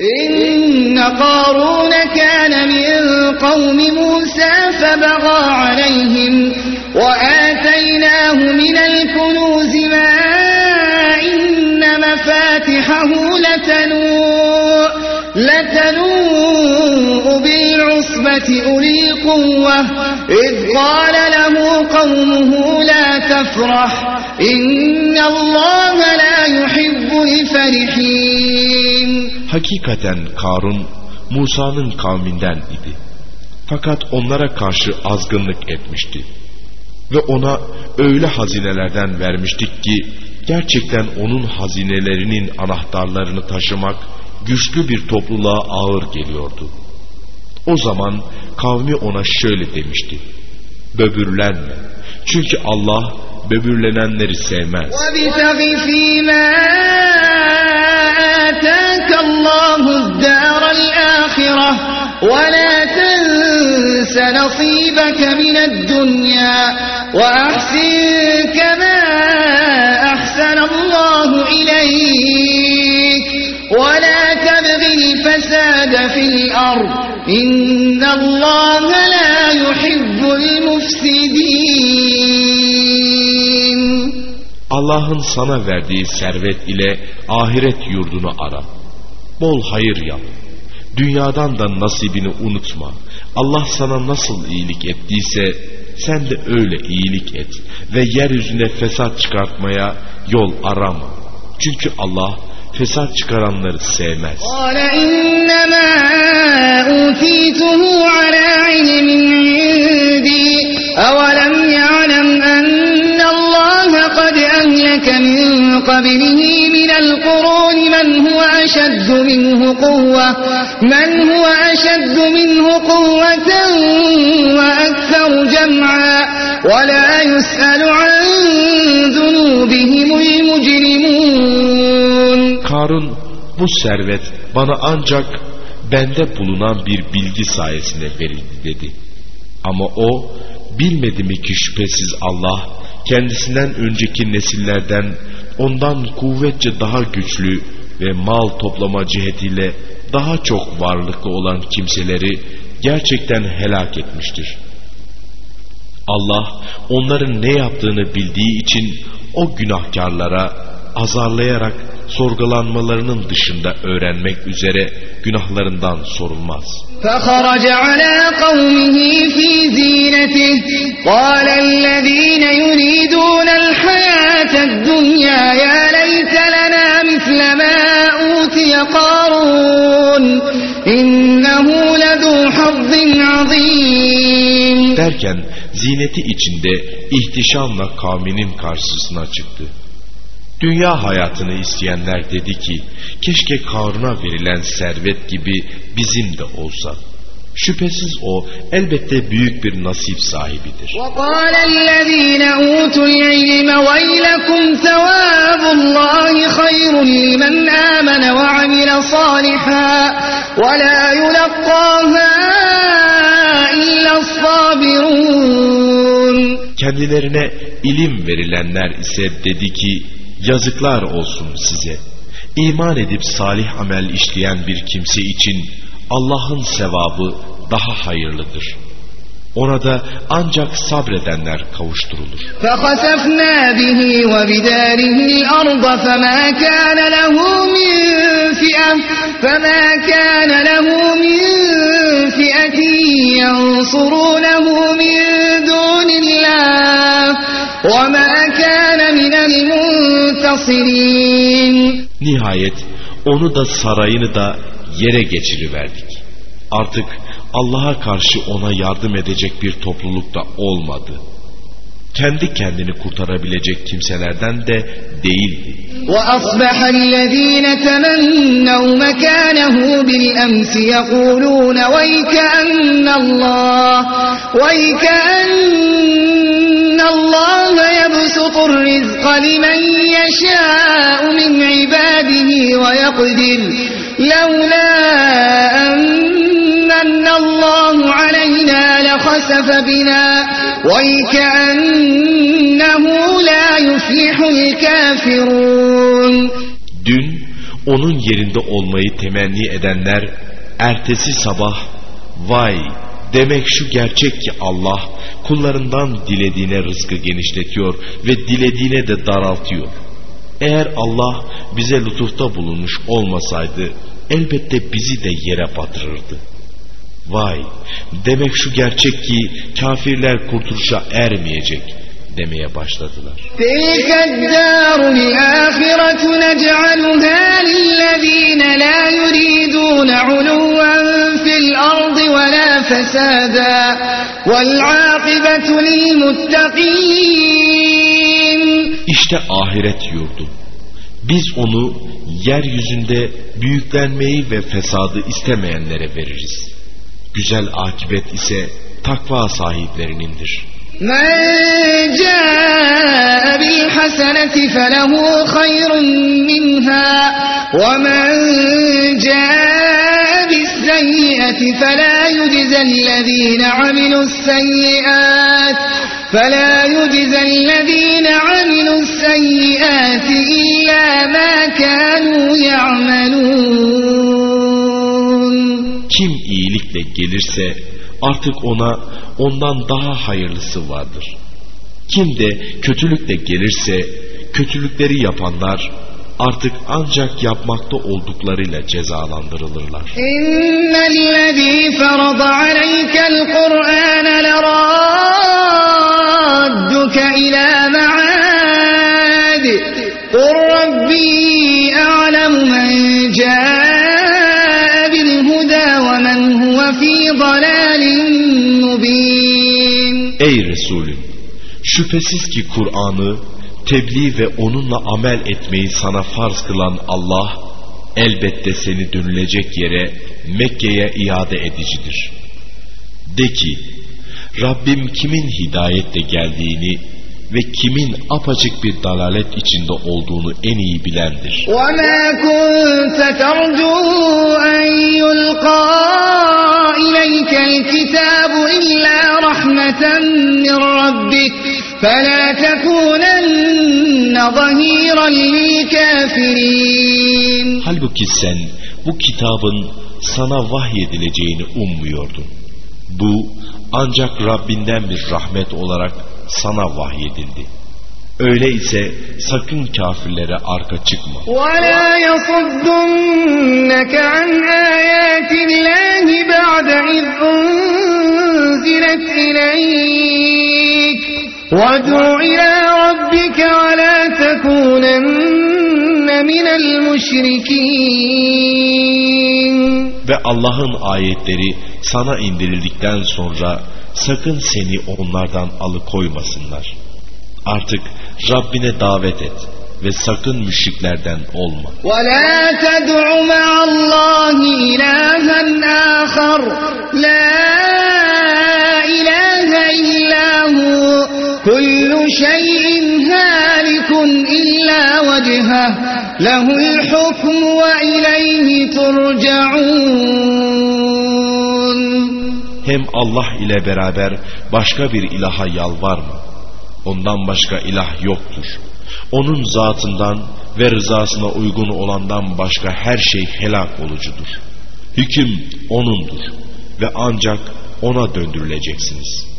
إن قارون كان من قوم موسى فبغى عليهم وآتيناه من الكنوز ما إن مفاتحه لتنوء, لتنوء بالعصبة أولي القوة إذ قال له قومه لا تفرح إن الله لا يحب الفرحين Hakikaten Karun Musa'nın kavminden idi. Fakat onlara karşı azgınlık etmişti. Ve ona öyle hazinelerden vermiştik ki gerçekten onun hazinelerinin anahtarlarını taşımak güçlü bir topluluğa ağır geliyordu. O zaman kavmi ona şöyle demişti. Böbürlenme. Çünkü Allah böbürlenenleri sevmez. الآخرة ولا تنس نصيبك من الدنيا وأحسن كما أحسن الله إليك ولا تبغ الفساد في الأرض إن الله لا يحب المفسدين Allah'ın sana verdiği servet ile ahiret yurdunu ara. Bol hayır yap. Dünyadan da nasibini unutma. Allah sana nasıl iyilik ettiyse sen de öyle iyilik et ve yeryüzüne fesat çıkartmaya yol arama. Çünkü Allah fesat çıkaranları sevmez. أهلك من قبله من القرون من هو أشد منه قوة من هو أشد منه قوة وأكثر جمعا ولا يسأل عن ذنوبهم المجرمون Karun bu servet bana ancak bende bulunan bir bilgi sayesinde verildi dedi. Ama o bilmedi mi ki şüphesiz Allah kendisinden önceki nesillerden ondan kuvvetçe daha güçlü ve mal toplama cihetiyle daha çok varlıklı olan kimseleri gerçekten helak etmiştir. Allah onların ne yaptığını bildiği için o günahkarlara azarlayarak sorgulanmalarının dışında öğrenmek üzere günahlarından sorulmaz. فخرج على قومه في زينته قال الذين يريدون الحياة الدنيا يا ليت لنا مثل ما أوتي قارون إنه لذو حظ عظيم Derken zineti içinde ihtişamla kavminin karşısına çıktı. Dünya hayatını isteyenler dedi ki, keşke Karun'a verilen servet gibi bizim de olsa. Şüphesiz o elbette büyük bir nasip sahibidir. وقال الذين أوتوا العلم ويلكم ثواب الله خير لمن آمن وعمل صالحا ولا يلقاها إلا الصابرون Kendilerine ilim verilenler ise dedi ki, yazıklar olsun size. İman edip salih amel işleyen bir kimse için Allah'ın sevabı daha hayırlıdır. Ona da ancak sabredenler kavuşturulur. فخسفنا به وبداره الأرض فما كان له من فئة فما كان له من فئة ينصرونه من دون الله وما كان من المنتصرين Nihayet onu da sarayını da yere geçiriverdik. Artık Allah'a karşı ona yardım edecek bir topluluk da olmadı. Kendi kendini kurtarabilecek kimselerden de değildi. وأصبح الذين تمنوا مكانه بالأمس يقولون ويكأن الله ويكأن الله يبسط الرزق لمن يشاء من عباده ويقدر لولا أن الله علينا لخسف بنا ويكأنه لا يفلح الكافرون Dün onun yerinde olmayı temenni edenler ertesi sabah vay demek şu gerçek ki Allah kullarından dilediğine rızkı genişletiyor ve dilediğine de daraltıyor. Eğer Allah bize lütufta bulunmuş olmasaydı elbette bizi de yere batırırdı. Vay demek şu gerçek ki kafirler kurtuluşa ermeyecek demeye başladılar. İşte ahiret yurdu. Biz onu yeryüzünde büyüklenmeyi ve fesadı istemeyenlere veririz. Güzel akibet ise takva sahiplerinindir. من جاء بالحسنة فله خير منها ومن جاء بالسيئة فلا يجزى الذين عملوا السيئات فلا يجزى الذين عملوا السيئات إلا ما كانوا يعملون Kim iyilikle gelirse artık ona ondan daha hayırlısı vardır. Kim de kötülükle gelirse kötülükleri yapanlar artık ancak yapmakta olduklarıyla cezalandırılırlar. İnnellezî ferada aleykel Kur'an leradduke ilâ me'âd. Kur Rabbi a'lemu men câe bil huda ve men huve fî dalâlin Ey Resulüm! Şüphesiz ki Kur'an'ı tebliğ ve onunla amel etmeyi sana farz kılan Allah elbette seni dönülecek yere Mekke'ye iade edicidir. De ki Rabbim kimin hidayetle geldiğini ve kimin apaçık bir dalalet içinde olduğunu en iyi bilendir. وَمَا كُنْتَ تَرْجُو أَنْ يُلْقَى إِلَيْكَ الْكِتَابُ إِلَّا رَحْمَةً مِّنْ رَبِّكَ فَلَا تَكُونَنَّ ظَهِيرًا لِلْكَافِرِينَ Halbuki sen bu kitabın sana vahyedileceğini ummuyordun. Bu ancak Rabbinden bir rahmet olarak sana vahyedildi. Öyleyse sakın kafirlere arka çıkma. وَلَا يَصُدُّنَّكَ عَنْ آيَاتِ اللّٰهِ بَعْدَ اِذْ اُنْزِلَتْ اِلَيْكَ وَادْعُ إِلَى Ve Allah'ın ayetleri sana indirildikten sonra sakın seni onlardan alıkoymasınlar. Artık Rabbine davet et ve sakın müşriklerden olma. وَلَا تَدْعُ مَعَ اللّٰهِ إِلَٰهًا آخَرَ لَا إِلَٰهَ إِلَّا هُوَ كُلُّ شَيْءٍ هَالِكٌ إِلَّا وَجْهَهُ لَهُ الْحُكْمُ وَإِلَيْهِ تُرْجَعُونَ Hem Allah ile beraber başka bir ilaha yalvarma. Ondan başka ilah yoktur. Onun zatından ve rızasına uygun olandan başka her şey helak olucudur. Hüküm O'nundur ve ancak O'na döndürüleceksiniz.''